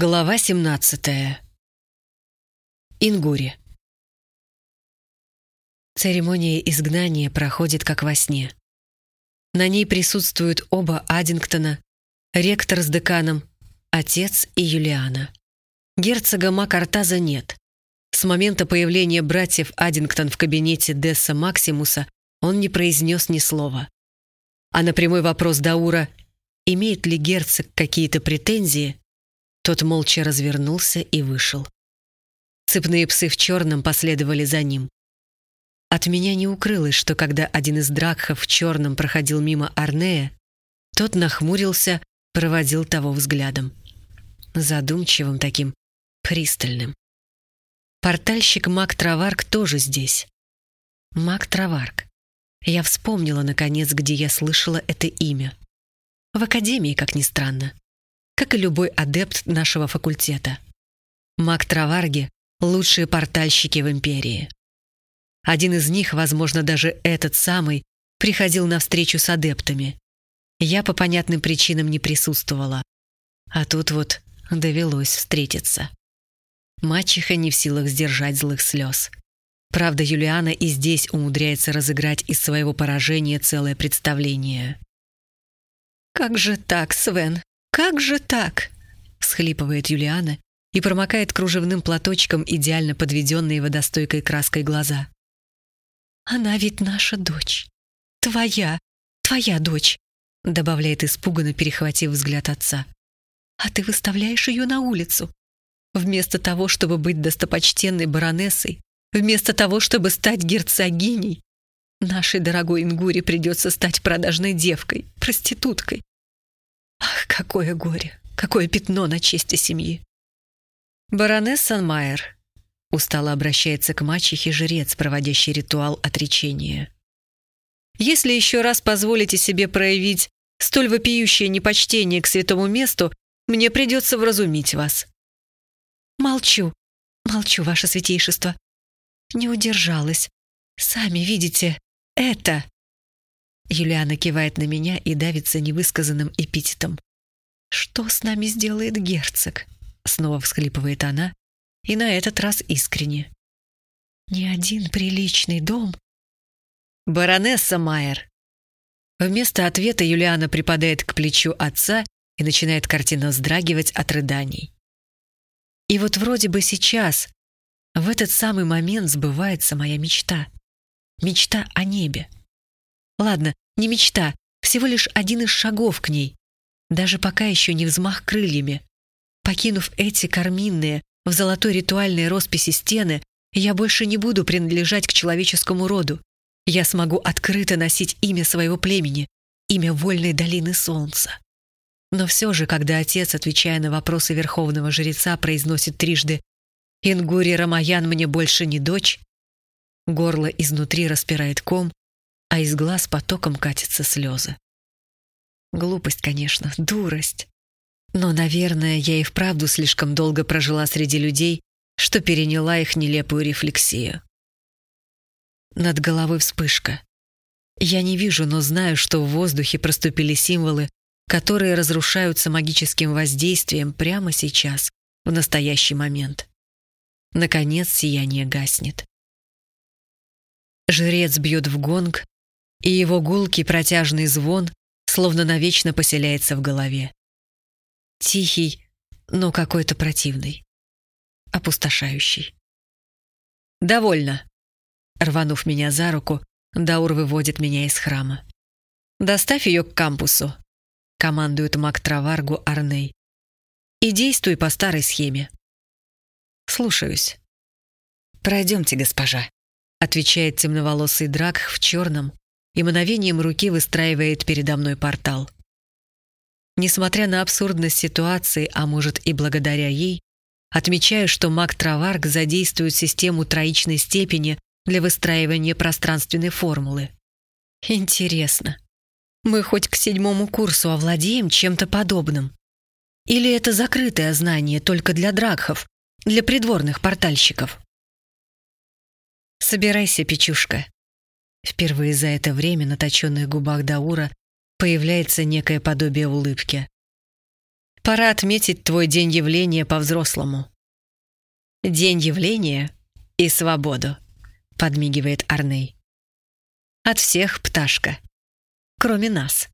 Глава 17. Ингури. Церемония изгнания проходит как во сне. На ней присутствуют оба Аддингтона, ректор с деканом, отец и Юлиана. Герцога Макартаза нет. С момента появления братьев Аддингтон в кабинете Десса Максимуса он не произнес ни слова. А на прямой вопрос Даура, имеет ли герцог какие-то претензии, тот молча развернулся и вышел. Цепные псы в черном последовали за ним. От меня не укрылось, что когда один из дракхов в черном проходил мимо Арнея, тот нахмурился, проводил того взглядом. Задумчивым таким, пристальным. Портальщик Мак Траварк тоже здесь. Мак Траварк. Я вспомнила, наконец, где я слышала это имя. В академии, как ни странно как и любой адепт нашего факультета. Маг Траварги — лучшие портальщики в Империи. Один из них, возможно, даже этот самый, приходил на встречу с адептами. Я по понятным причинам не присутствовала. А тут вот довелось встретиться. Мачеха не в силах сдержать злых слез. Правда, Юлиана и здесь умудряется разыграть из своего поражения целое представление. «Как же так, Свен? «Как же так?» — всхлипывает Юлиана и промокает кружевным платочком идеально подведенные водостойкой краской глаза. «Она ведь наша дочь. Твоя, твоя дочь», — добавляет испуганно, перехватив взгляд отца. «А ты выставляешь ее на улицу. Вместо того, чтобы быть достопочтенной баронессой, вместо того, чтобы стать герцогиней, нашей дорогой Ингуре придется стать продажной девкой, проституткой. Ах, какое горе, какое пятно на чести семьи. Баронесса Майер устало обращается к мачехе жрец, проводящий ритуал отречения. Если еще раз позволите себе проявить столь вопиющее непочтение к святому месту, мне придется вразумить вас. Молчу, молчу, ваше святейшество. Не удержалась. Сами видите, это... Юлиана кивает на меня и давится невысказанным эпитетом. «Что с нами сделает герцог?» Снова всхлипывает она, и на этот раз искренне. «Ни один приличный дом...» «Баронесса Майер!» Вместо ответа Юлиана припадает к плечу отца и начинает картинно вздрагивать от рыданий. И вот вроде бы сейчас, в этот самый момент сбывается моя мечта. Мечта о небе. Ладно, не мечта, всего лишь один из шагов к ней. Даже пока еще не взмах крыльями. Покинув эти карминные, в золотой ритуальной росписи стены, я больше не буду принадлежать к человеческому роду. Я смогу открыто носить имя своего племени, имя вольной долины солнца. Но все же, когда отец, отвечая на вопросы верховного жреца, произносит трижды «Ингури Рамаян мне больше не дочь», горло изнутри распирает ком, а из глаз потоком катятся слезы. Глупость, конечно, дурость. Но, наверное, я и вправду слишком долго прожила среди людей, что переняла их нелепую рефлексию. Над головой вспышка. Я не вижу, но знаю, что в воздухе проступили символы, которые разрушаются магическим воздействием прямо сейчас, в настоящий момент. Наконец сияние гаснет. Жрец бьет в гонг, и его гулкий протяжный звон словно навечно поселяется в голове. Тихий, но какой-то противный. Опустошающий. «Довольно!» Рванув меня за руку, Даур выводит меня из храма. «Доставь ее к кампусу», — командует маг Траваргу Арней. «И действуй по старой схеме». «Слушаюсь». «Пройдемте, госпожа», — отвечает темноволосый драк в черном, и мановением руки выстраивает передо мной портал. Несмотря на абсурдность ситуации, а может и благодаря ей, отмечаю, что маг Траварк задействует систему троичной степени для выстраивания пространственной формулы. Интересно, мы хоть к седьмому курсу овладеем чем-то подобным? Или это закрытое знание только для дракхов, для придворных портальщиков? Собирайся, печушка. Впервые за это время на точенных губах Даура появляется некое подобие улыбки. Пора отметить твой день явления по-взрослому. День явления и свободу, подмигивает Арней. От всех, пташка. Кроме нас.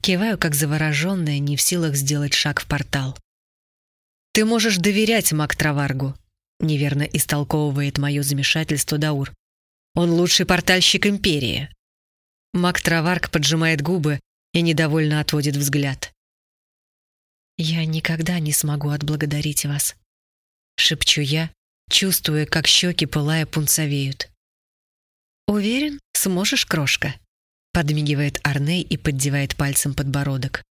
Киваю, как завороженная, не в силах сделать шаг в портал. «Ты можешь доверять Мак Траваргу», — неверно истолковывает мое замешательство Даур. «Он лучший портальщик Империи». Мак Траварг поджимает губы и недовольно отводит взгляд. «Я никогда не смогу отблагодарить вас», — шепчу я, чувствуя, как щеки пылая пунцовеют. «Уверен, сможешь, крошка?» — подмигивает Арней и поддевает пальцем подбородок.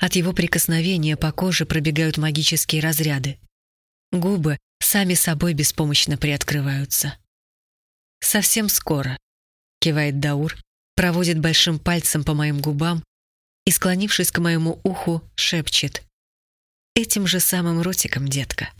От его прикосновения по коже пробегают магические разряды. Губы сами собой беспомощно приоткрываются. «Совсем скоро», — кивает Даур, проводит большим пальцем по моим губам и, склонившись к моему уху, шепчет. «Этим же самым ротиком, детка».